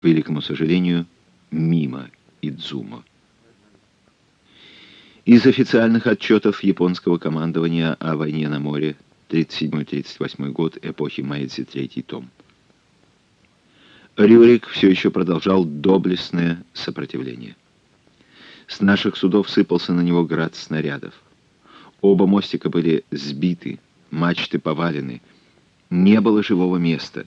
к великому сожалению, мимо Идзумо. Из официальных отчетов японского командования о войне на море 37-38 год эпохи Майдзи, третий том. Рюрик все еще продолжал доблестное сопротивление. С наших судов сыпался на него град снарядов. Оба мостика были сбиты, мачты повалены. Не было живого места.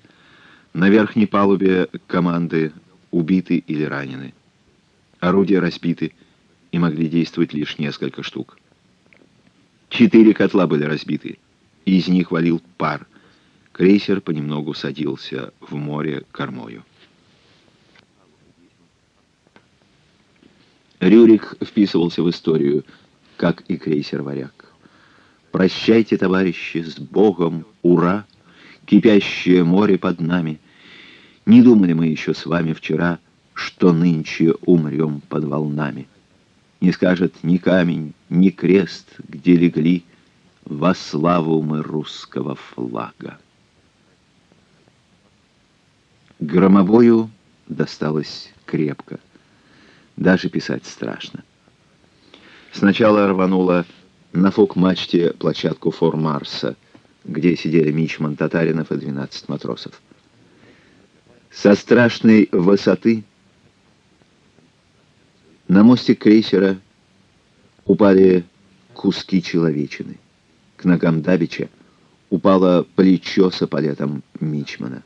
На верхней палубе команды убиты или ранены. Орудия разбиты и могли действовать лишь несколько штук. Четыре котла были разбиты, и из них валил пар. Крейсер понемногу садился в море кормою. Рюрик вписывался в историю, как и крейсер «Варяг». «Прощайте, товарищи, с Богом, ура! Кипящее море под нами. Не думали мы еще с вами вчера, что нынче умрем под волнами». Не скажет ни камень, ни крест, где легли Во славу мы русского флага. Громовою досталось крепко. Даже писать страшно. Сначала рвануло на фок-мачте площадку фор Марса, где сидели Мичман Татаринов и 12 матросов. Со страшной высоты на мостик крейсера упали куски человечины. К ногам Давича упало плечо с эполетом Мичмана.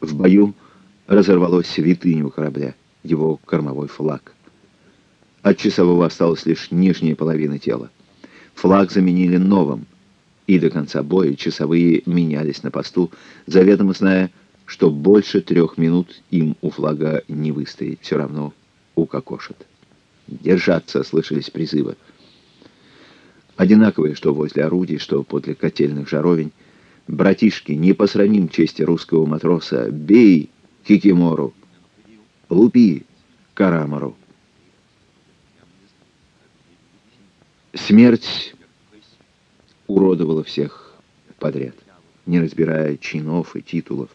В бою разорвалось святыню корабля, его кормовой флаг. От часового осталась лишь нижняя половина тела. Флаг заменили новым, и до конца боя часовые менялись на посту, заведомо зная, что больше трех минут им у флага не выстоять, все равно укокошат. «Держаться!» — слышались призывы. Одинаковые, что возле орудий, что подле котельных жаровень. «Братишки, не посрамим чести русского матроса! Бей Кикимору! Лупи Карамару!» Смерть уродовала всех подряд, не разбирая чинов и титулов.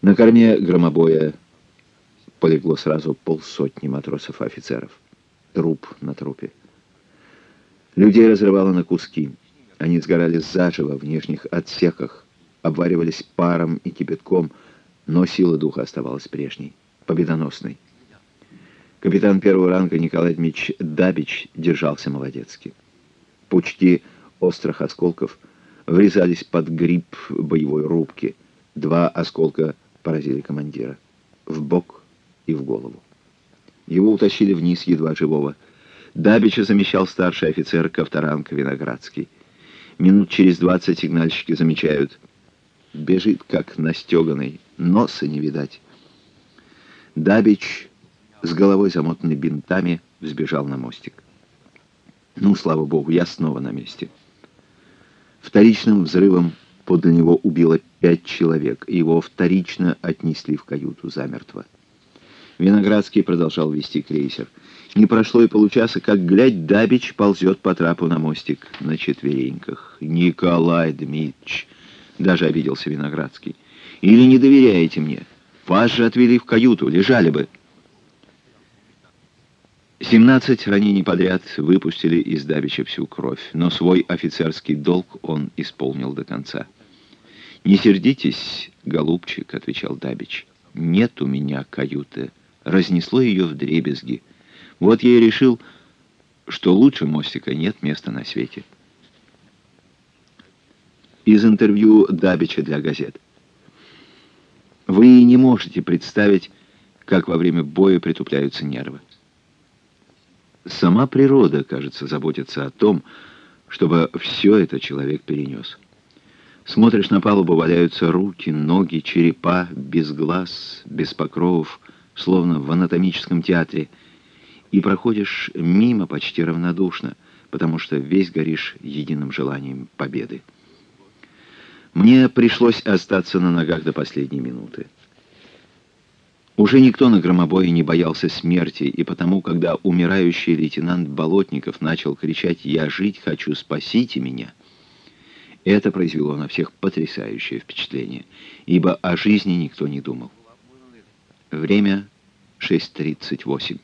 На корме громобоя полегло сразу полсотни матросов и офицеров. Труп на трупе. Людей разрывало на куски. Они сгорали заживо в нижних отсеках, обваривались паром и кипятком, но сила духа оставалась прежней, победоносной. Капитан первого ранга Николай Дмитриевич Дабич держался молодецки. Пучки острых осколков врезались под гриб боевой рубки. Два осколка поразили командира. В бок и в голову. Его утащили вниз, едва живого. Дабича замещал старший офицер Ковторанг Виноградский. Минут через двадцать сигнальщики замечают. Бежит, как настеганный, носа не видать. Дабич, с головой замотанной бинтами, взбежал на мостик. Ну, слава богу, я снова на месте. Вторичным взрывом подле него убило пять человек, и его вторично отнесли в каюту замертво. Виноградский продолжал вести крейсер. Не прошло и получаса, как, глядь, Дабич ползет по трапу на мостик на четвереньках. «Николай Дмитрич!» — даже обиделся Виноградский. «Или не доверяете мне? Вас же отвели в каюту, лежали бы». Семнадцать ранений подряд выпустили из Дабича всю кровь, но свой офицерский долг он исполнил до конца. «Не сердитесь, голубчик», — отвечал Дабич, — «нет у меня каюты» разнесло ее в дребезги. Вот я и решил, что лучше мостика нет места на свете. Из интервью Дабича для газет. Вы не можете представить, как во время боя притупляются нервы. Сама природа, кажется, заботится о том, чтобы все это человек перенес. Смотришь на палубу, валяются руки, ноги, черепа, без глаз, без покровов, словно в анатомическом театре, и проходишь мимо почти равнодушно, потому что весь горишь единым желанием победы. Мне пришлось остаться на ногах до последней минуты. Уже никто на громобое не боялся смерти, и потому, когда умирающий лейтенант Болотников начал кричать «Я жить хочу, спасите меня!», Это произвело на всех потрясающее впечатление, ибо о жизни никто не думал. Время 6.38.